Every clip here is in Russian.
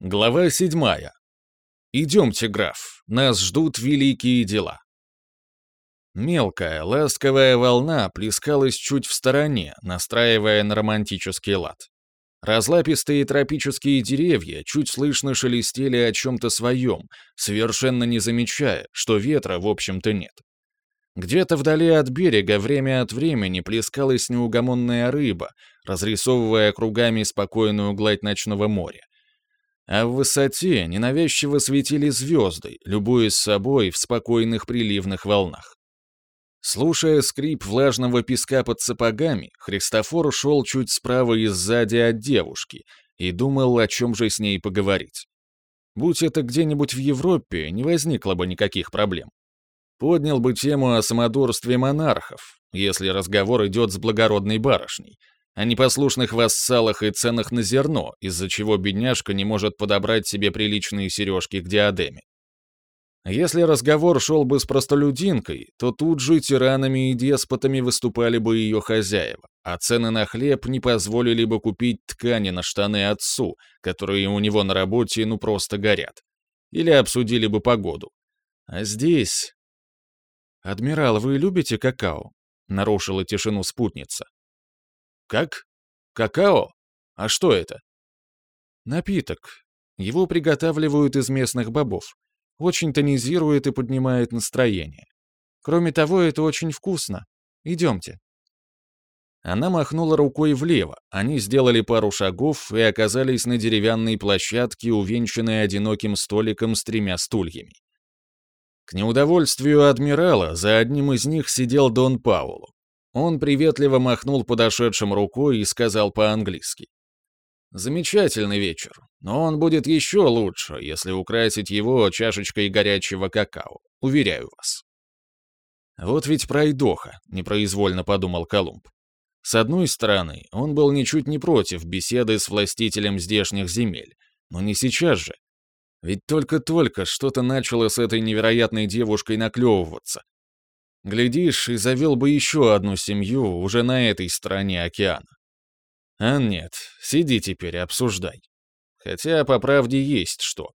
Глава седьмая. Идемте, граф, нас ждут великие дела. Мелкая, ласковая волна плескалась чуть в стороне, настраивая на романтический лад. Разлапистые тропические деревья чуть слышно шелестели о чем-то своем, совершенно не замечая, что ветра, в общем-то, нет. Где-то вдали от берега время от времени плескалась неугомонная рыба, разрисовывая кругами спокойную гладь ночного моря. А в высоте ненавязчиво светили звезды, любуясь собой в спокойных приливных волнах. Слушая скрип влажного песка под сапогами, Христофор шел чуть справа и сзади от девушки и думал, о чем же с ней поговорить. Будь это где-нибудь в Европе, не возникло бы никаких проблем. Поднял бы тему о самодурстве монархов, если разговор идет с благородной барышней, о непослушных вассалах и ценах на зерно, из-за чего бедняжка не может подобрать себе приличные сережки к диадеме. Если разговор шел бы с простолюдинкой, то тут же тиранами и деспотами выступали бы ее хозяева, а цены на хлеб не позволили бы купить ткани на штаны отцу, которые у него на работе ну просто горят. Или обсудили бы погоду. А здесь... «Адмирал, вы любите какао?» — нарушила тишину спутница. Как? Какао? А что это? Напиток. Его приготавливают из местных бобов. Очень тонизирует и поднимает настроение. Кроме того, это очень вкусно. Идемте. Она махнула рукой влево. Они сделали пару шагов и оказались на деревянной площадке, увенчанной одиноким столиком с тремя стульями. К неудовольствию адмирала за одним из них сидел Дон Пауло. Он приветливо махнул подошедшим рукой и сказал по-английски. «Замечательный вечер, но он будет еще лучше, если украсить его чашечкой горячего какао, уверяю вас». «Вот ведь пройдоха», — непроизвольно подумал Колумб. С одной стороны, он был ничуть не против беседы с властителем здешних земель, но не сейчас же. Ведь только-только что-то начало с этой невероятной девушкой наклевываться, Глядишь, и завел бы еще одну семью уже на этой стороне океана. А нет, сиди теперь, обсуждай. Хотя, по правде, есть что.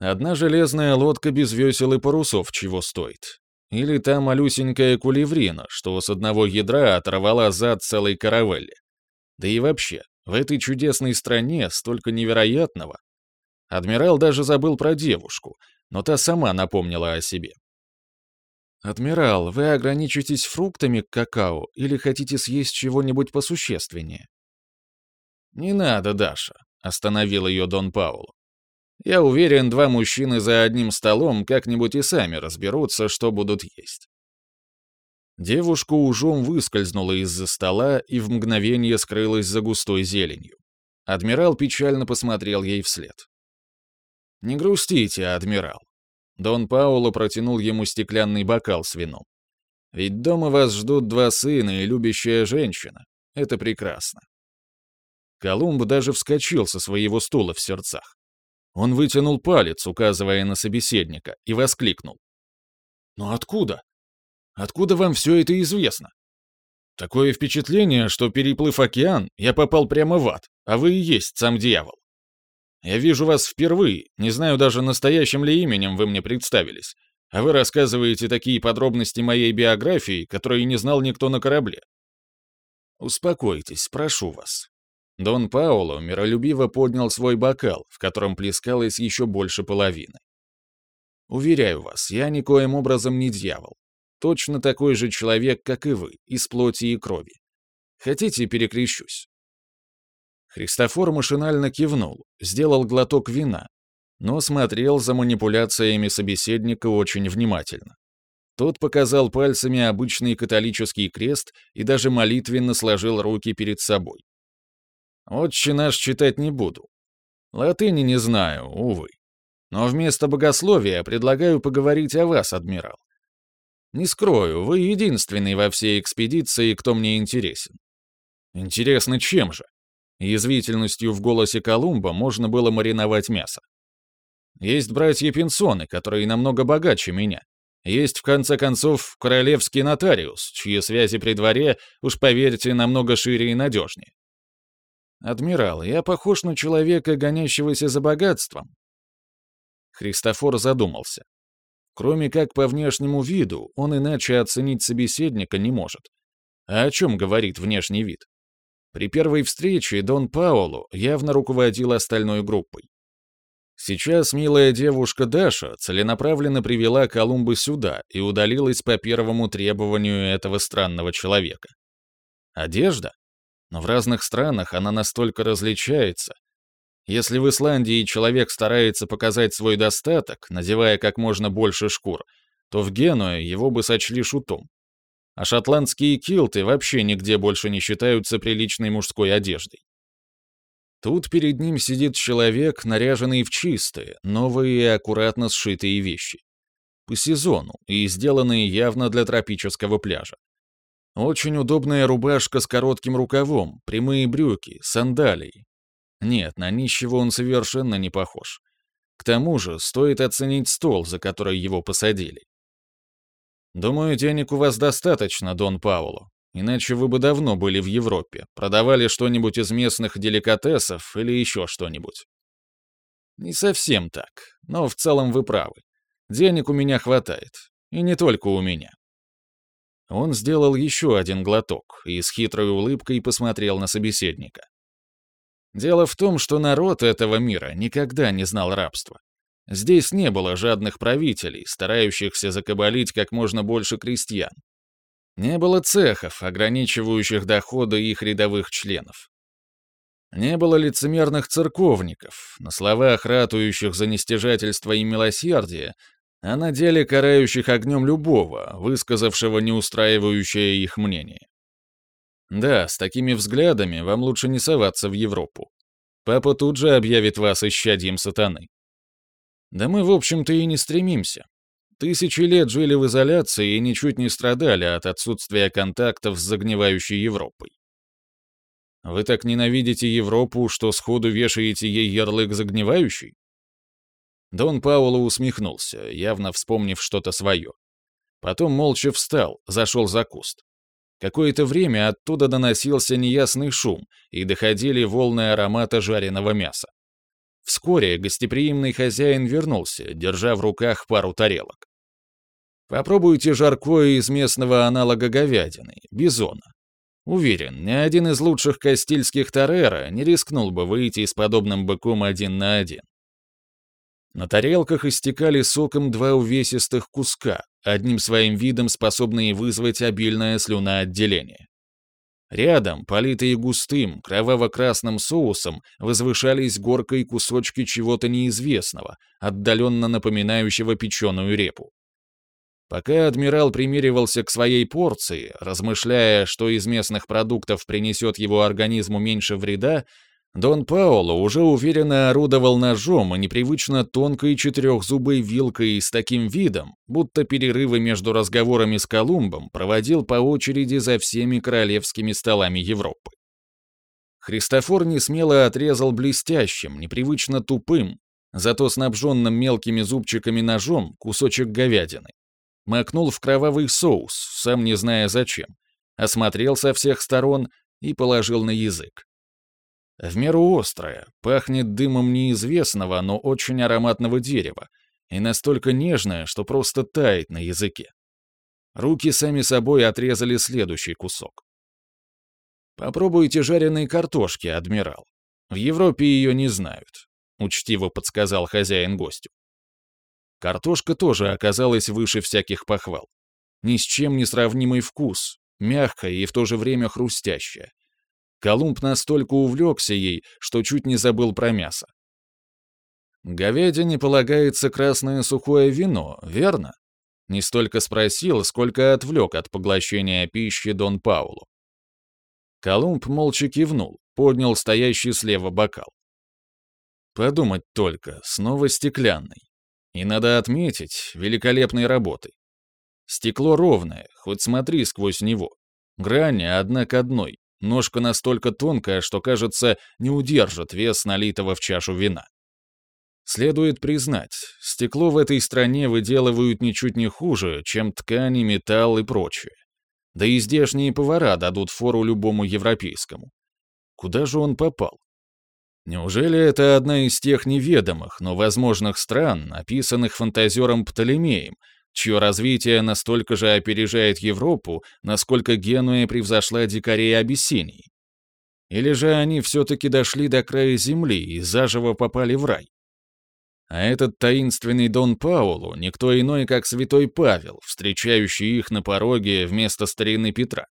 Одна железная лодка без весел и парусов чего стоит. Или та малюсенькая кулеврина, что с одного ядра оторвала зад целой каравелли. Да и вообще, в этой чудесной стране столько невероятного. Адмирал даже забыл про девушку, но та сама напомнила о себе. «Адмирал, вы ограничитесь фруктами к какао или хотите съесть чего-нибудь посущественнее?» «Не надо, Даша», — остановил ее Дон Пауло. «Я уверен, два мужчины за одним столом как-нибудь и сами разберутся, что будут есть». Девушка ужом выскользнула из-за стола и в мгновение скрылась за густой зеленью. Адмирал печально посмотрел ей вслед. «Не грустите, адмирал. Дон Пауло протянул ему стеклянный бокал с вином. «Ведь дома вас ждут два сына и любящая женщина. Это прекрасно». Колумб даже вскочил со своего стула в сердцах. Он вытянул палец, указывая на собеседника, и воскликнул. «Но откуда? Откуда вам все это известно? Такое впечатление, что, переплыв океан, я попал прямо в ад, а вы и есть сам дьявол. Я вижу вас впервые, не знаю даже настоящим ли именем вы мне представились, а вы рассказываете такие подробности моей биографии, которые не знал никто на корабле. Успокойтесь, прошу вас. Дон Пауло миролюбиво поднял свой бокал, в котором плескалось еще больше половины. Уверяю вас, я никоим образом не дьявол. Точно такой же человек, как и вы, из плоти и крови. Хотите, перекрещусь? Христофор машинально кивнул, сделал глоток вина, но смотрел за манипуляциями собеседника очень внимательно. Тот показал пальцами обычный католический крест и даже молитвенно сложил руки перед собой. «Отче наш читать не буду. Латыни не знаю, увы. Но вместо богословия предлагаю поговорить о вас, адмирал. Не скрою, вы единственный во всей экспедиции, кто мне интересен. Интересно, чем же? Язвительностью в голосе Колумба можно было мариновать мясо. Есть братья Пинсоны, которые намного богаче меня. Есть, в конце концов, королевский нотариус, чьи связи при дворе, уж поверьте, намного шире и надежнее. «Адмирал, я похож на человека, гонящегося за богатством?» Христофор задумался. Кроме как по внешнему виду, он иначе оценить собеседника не может. А о чем говорит внешний вид? При первой встрече Дон Пауло явно руководил остальной группой. Сейчас милая девушка Даша целенаправленно привела Колумба сюда и удалилась по первому требованию этого странного человека. Одежда? Но в разных странах она настолько различается. Если в Исландии человек старается показать свой достаток, надевая как можно больше шкур, то в Генуе его бы сочли шутом. А шотландские килты вообще нигде больше не считаются приличной мужской одеждой. Тут перед ним сидит человек, наряженный в чистые, новые и аккуратно сшитые вещи. По сезону и сделанные явно для тропического пляжа. Очень удобная рубашка с коротким рукавом, прямые брюки, сандалии. Нет, на нищего он совершенно не похож. К тому же стоит оценить стол, за который его посадили. «Думаю, денег у вас достаточно, Дон Пауло. Иначе вы бы давно были в Европе, продавали что-нибудь из местных деликатесов или еще что-нибудь. Не совсем так, но в целом вы правы. Денег у меня хватает. И не только у меня. Он сделал еще один глоток и с хитрой улыбкой посмотрел на собеседника. Дело в том, что народ этого мира никогда не знал рабства. Здесь не было жадных правителей, старающихся закабалить как можно больше крестьян. Не было цехов, ограничивающих доходы их рядовых членов. Не было лицемерных церковников, на словах ратующих за нестяжательство и милосердие, а на деле карающих огнем любого, высказавшего неустраивающее их мнение. Да, с такими взглядами вам лучше не соваться в Европу. Папа тут же объявит вас исчадьем сатаны. Да мы, в общем-то, и не стремимся. Тысячи лет жили в изоляции и ничуть не страдали от отсутствия контактов с загнивающей Европой. Вы так ненавидите Европу, что сходу вешаете ей ярлык загнивающий? Дон Пауло усмехнулся, явно вспомнив что-то свое. Потом молча встал, зашел за куст. Какое-то время оттуда доносился неясный шум, и доходили волны аромата жареного мяса. Вскоре гостеприимный хозяин вернулся, держа в руках пару тарелок. Попробуйте жаркое из местного аналога говядины, бизона. Уверен, ни один из лучших кастильских тарера не рискнул бы выйти с подобным быком один на один. На тарелках истекали соком два увесистых куска, одним своим видом способные вызвать обильное слюноотделение. Рядом, политые густым, кроваво-красным соусом, возвышались горкой кусочки чего-то неизвестного, отдаленно напоминающего печеную репу. Пока адмирал примеривался к своей порции, размышляя, что из местных продуктов принесет его организму меньше вреда, Дон Паоло уже уверенно орудовал ножом и непривычно тонкой четырехзубой вилкой с таким видом, будто перерывы между разговорами с Колумбом проводил по очереди за всеми королевскими столами Европы. Христофор несмело отрезал блестящим, непривычно тупым, зато снабженным мелкими зубчиками ножом кусочек говядины макнул в кровавый соус, сам не зная зачем, осмотрел со всех сторон и положил на язык. В меру острое, пахнет дымом неизвестного, но очень ароматного дерева, и настолько нежное, что просто тает на языке. Руки сами собой отрезали следующий кусок. «Попробуйте жареной картошки, адмирал. В Европе ее не знают», — учтиво подсказал хозяин гостю. Картошка тоже оказалась выше всяких похвал. Ни с чем не сравнимый вкус, мягкая и в то же время хрустящая. Колумб настолько увлекся ей, что чуть не забыл про мясо. «Говядине полагается красное сухое вино, верно?» Не столько спросил, сколько отвлек от поглощения пищи Дон Паулу. Колумб молча кивнул, поднял стоящий слева бокал. Подумать только, снова стеклянный. И надо отметить, великолепной работы. Стекло ровное, хоть смотри сквозь него. Грани одна к одной, ножка настолько тонкая, что, кажется, не удержит вес налитого в чашу вина. Следует признать, стекло в этой стране выделывают ничуть не хуже, чем ткани, металл и прочее. Да и здешние повара дадут фору любому европейскому. Куда же он попал? Неужели это одна из тех неведомых, но возможных стран, описанных фантазером Птолемеем, чье развитие настолько же опережает Европу, насколько Генуя превзошла дикарей Абиссинии? Или же они все-таки дошли до края земли и заживо попали в рай? А этот таинственный Дон Паулу никто иной, как святой Павел, встречающий их на пороге вместо старины Петра.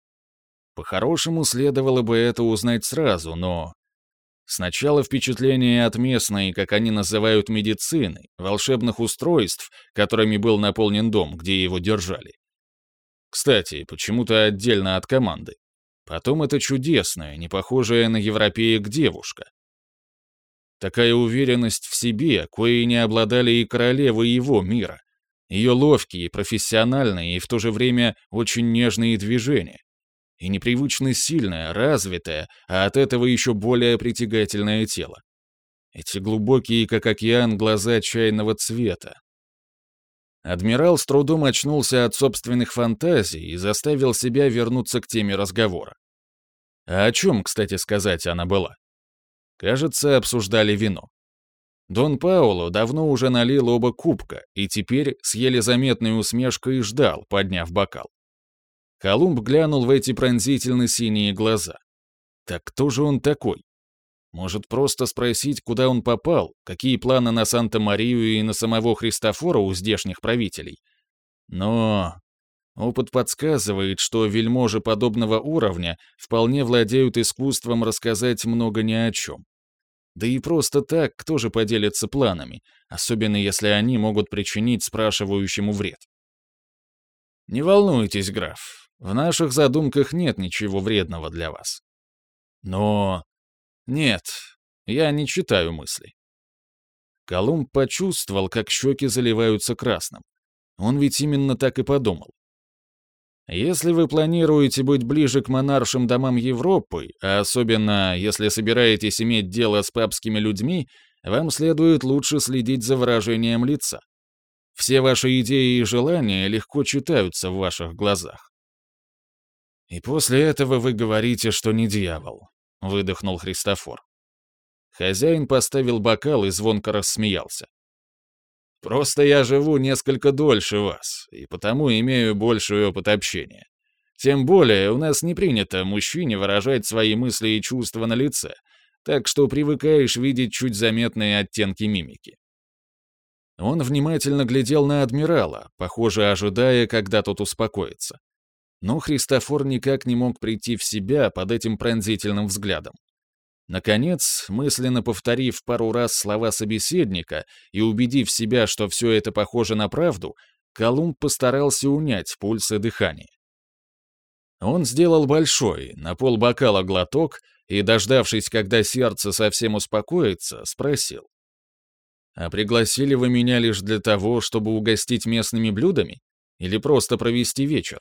По-хорошему, следовало бы это узнать сразу, но... Сначала впечатление от местной, как они называют медицины, волшебных устройств, которыми был наполнен дом, где его держали. Кстати, почему-то отдельно от команды. Потом это чудесная, не похожая на европеек девушка. Такая уверенность в себе, коей не обладали и королевы его мира. Ее ловкие, профессиональные и в то же время очень нежные движения. И непривычно сильное, развитое, а от этого еще более притягательное тело. Эти глубокие, как океан, глаза чайного цвета. Адмирал с трудом очнулся от собственных фантазий и заставил себя вернуться к теме разговора. А о чем, кстати сказать, она была? Кажется, обсуждали вино. Дон Пауло давно уже налил оба кубка и теперь с еле заметной усмешкой ждал, подняв бокал. Колумб глянул в эти пронзительно синие глаза. Так кто же он такой? Может, просто спросить, куда он попал, какие планы на Санта-Марию и на самого Христофора у здешних правителей? Но опыт подсказывает, что вельможи подобного уровня вполне владеют искусством рассказать много ни о чем. Да и просто так, кто же поделится планами, особенно если они могут причинить спрашивающему вред? «Не волнуйтесь, граф, в наших задумках нет ничего вредного для вас. Но... Нет, я не читаю мысли». Колумб почувствовал, как щеки заливаются красным. Он ведь именно так и подумал. Если вы планируете быть ближе к монаршим домам Европы, а особенно если собираетесь иметь дело с папскими людьми, вам следует лучше следить за выражением лица. Все ваши идеи и желания легко читаются в ваших глазах. «И после этого вы говорите, что не дьявол», — выдохнул Христофор. Хозяин поставил бокал и звонко рассмеялся. Просто я живу несколько дольше вас, и потому имею больший опыт общения. Тем более, у нас не принято мужчине выражать свои мысли и чувства на лице, так что привыкаешь видеть чуть заметные оттенки мимики. Он внимательно глядел на адмирала, похоже, ожидая, когда тот успокоится. Но Христофор никак не мог прийти в себя под этим пронзительным взглядом. Наконец, мысленно повторив пару раз слова собеседника и убедив себя, что все это похоже на правду, Колумб постарался унять пульс и дыхание. Он сделал большой, на пол бокала глоток и, дождавшись, когда сердце совсем успокоится, спросил. «А пригласили вы меня лишь для того, чтобы угостить местными блюдами? Или просто провести вечер?»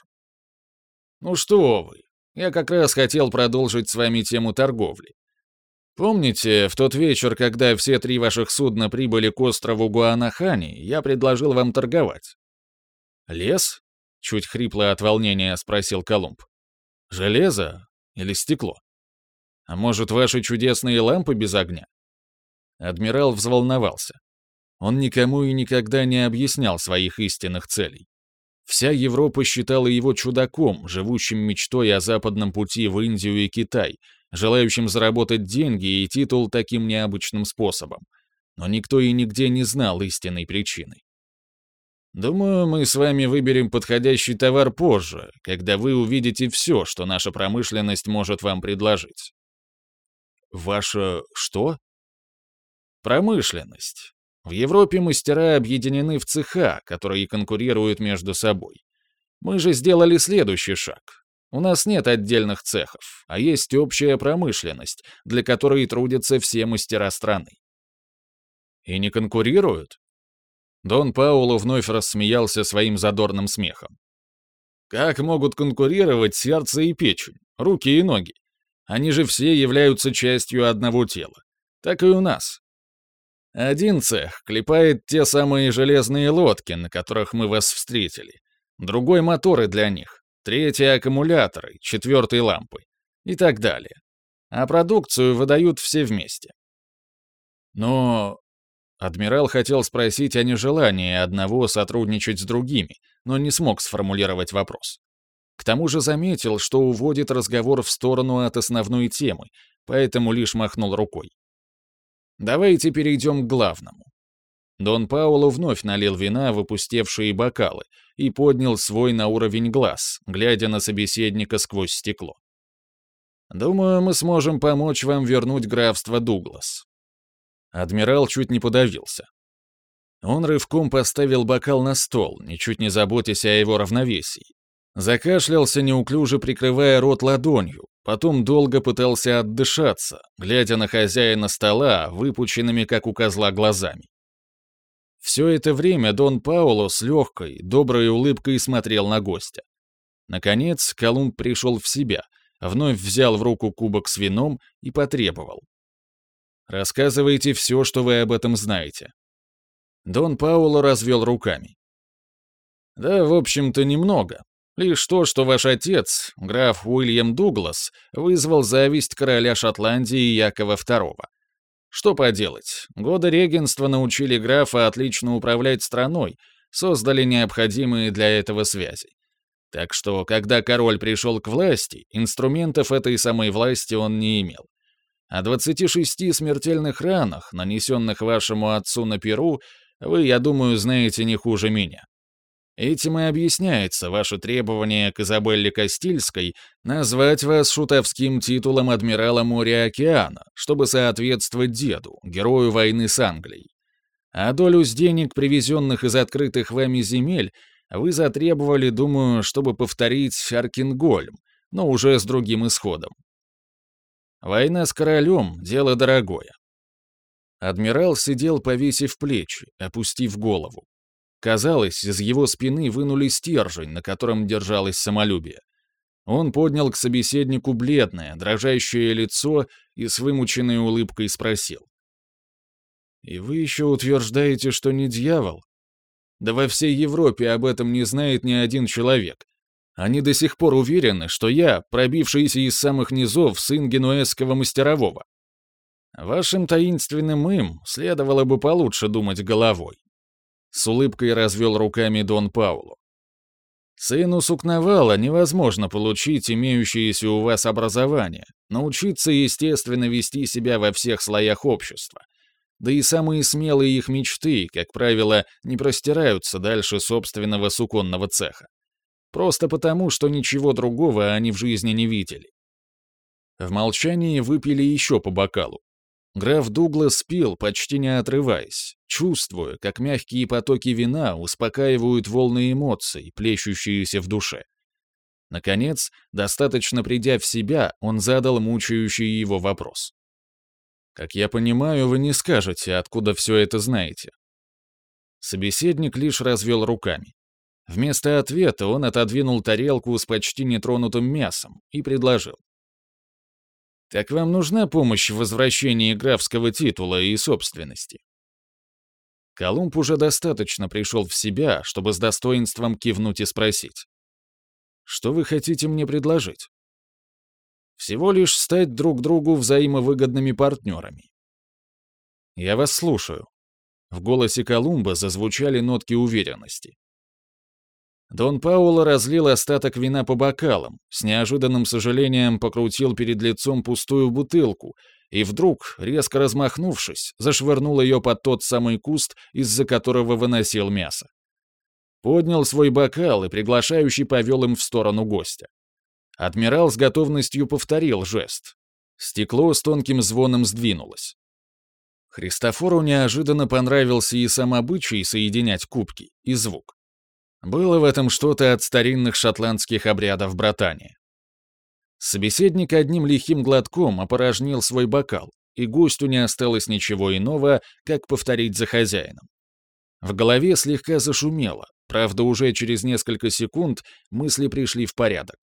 «Ну что вы, я как раз хотел продолжить с вами тему торговли. Помните, в тот вечер, когда все три ваших судна прибыли к острову Гуанахани, я предложил вам торговать? Лес? Чуть хрипло от волнения спросил Колумб. Железо или стекло? А может, ваши чудесные лампы без огня? Адмирал взволновался. Он никому и никогда не объяснял своих истинных целей. Вся Европа считала его чудаком, живущим мечтой о западном пути в Индию и Китай, желающим заработать деньги и титул таким необычным способом. Но никто и нигде не знал истинной причины. Думаю, мы с вами выберем подходящий товар позже, когда вы увидите все, что наша промышленность может вам предложить. Ваша что? Промышленность. В Европе мастера объединены в цеха, которые конкурируют между собой. Мы же сделали следующий шаг. У нас нет отдельных цехов, а есть общая промышленность, для которой трудятся все мастера страны. И не конкурируют? Дон Пауло вновь рассмеялся своим задорным смехом. Как могут конкурировать сердце и печень, руки и ноги? Они же все являются частью одного тела. Так и у нас. Один цех клепает те самые железные лодки, на которых мы вас встретили. Другой — моторы для них третий — аккумуляторы, четвертый — лампы и так далее. а продукцию выдают все вместе. Но Адмирал хотел спросить о нежелании одного сотрудничать с другими, но не смог сформулировать вопрос. К тому же заметил, что уводит разговор в сторону от основной темы, поэтому лишь махнул рукой. «Давайте перейдем к главному». Дон Пауло вновь налил вина в опустевшие бокалы и поднял свой на уровень глаз, глядя на собеседника сквозь стекло. «Думаю, мы сможем помочь вам вернуть графство Дуглас. Адмирал чуть не подавился. Он рывком поставил бокал на стол, ничуть не заботясь о его равновесии. Закашлялся, неуклюже прикрывая рот ладонью, потом долго пытался отдышаться, глядя на хозяина стола, выпученными, как у козла, глазами. Все это время Дон Пауло с легкой, доброй улыбкой смотрел на гостя. Наконец, Колумб пришел в себя, вновь взял в руку кубок с вином и потребовал. Рассказывайте все, что вы об этом знаете». Дон Пауло развел руками. «Да, в общем-то, немного. Лишь то, что ваш отец, граф Уильям Дуглас, вызвал зависть короля Шотландии Якова II. Что поделать, годы регенства научили графа отлично управлять страной, создали необходимые для этого связи. Так что, когда король пришел к власти, инструментов этой самой власти он не имел. О 26 смертельных ранах, нанесенных вашему отцу на Перу, вы, я думаю, знаете не хуже меня. Этим и объясняется ваше требование к Изабелле Кастильской назвать вас шутовским титулом адмирала моря океана, чтобы соответствовать деду, герою войны с Англией. А долю с денег, привезенных из открытых вами земель, вы затребовали, думаю, чтобы повторить Аркингольм, но уже с другим исходом. Война с королем — дело дорогое. Адмирал сидел, повесив плечи, опустив голову. Казалось, из его спины вынули стержень, на котором держалось самолюбие. Он поднял к собеседнику бледное, дрожащее лицо и с вымученной улыбкой спросил. «И вы еще утверждаете, что не дьявол? Да во всей Европе об этом не знает ни один человек. Они до сих пор уверены, что я, пробившийся из самых низов сын генуэзского мастерового. Вашим таинственным им следовало бы получше думать головой. С улыбкой развел руками Дон Пауло. Сыну Сукновала невозможно получить имеющееся у вас образование, научиться естественно вести себя во всех слоях общества. Да и самые смелые их мечты, как правило, не простираются дальше собственного суконного цеха. Просто потому, что ничего другого они в жизни не видели. В молчании выпили еще по бокалу. Граф Дуглас пил, почти не отрываясь, чувствуя, как мягкие потоки вина успокаивают волны эмоций, плещущиеся в душе. Наконец, достаточно придя в себя, он задал мучающий его вопрос. «Как я понимаю, вы не скажете, откуда все это знаете». Собеседник лишь развел руками. Вместо ответа он отодвинул тарелку с почти нетронутым мясом и предложил. «Так вам нужна помощь в возвращении графского титула и собственности?» Колумб уже достаточно пришел в себя, чтобы с достоинством кивнуть и спросить. «Что вы хотите мне предложить?» «Всего лишь стать друг другу взаимовыгодными партнерами». «Я вас слушаю». В голосе Колумба зазвучали нотки уверенности. Дон Пауло разлил остаток вина по бокалам, с неожиданным сожалением покрутил перед лицом пустую бутылку и вдруг, резко размахнувшись, зашвырнул ее под тот самый куст, из-за которого выносил мясо. Поднял свой бокал и приглашающий повел им в сторону гостя. Адмирал с готовностью повторил жест. Стекло с тонким звоном сдвинулось. Христофору неожиданно понравился и сам обычай соединять кубки, и звук. Было в этом что-то от старинных шотландских обрядов братания. Собеседник одним лихим глотком опорожнил свой бокал, и гостю не осталось ничего иного, как повторить за хозяином. В голове слегка зашумело, правда, уже через несколько секунд мысли пришли в порядок.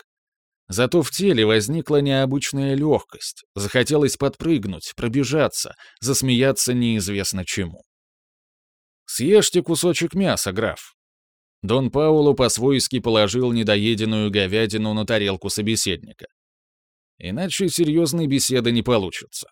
Зато в теле возникла необычная легкость, захотелось подпрыгнуть, пробежаться, засмеяться неизвестно чему. «Съешьте кусочек мяса, граф», Дон Пауло по-свойски положил недоеденную говядину на тарелку собеседника. Иначе серьезной беседы не получится.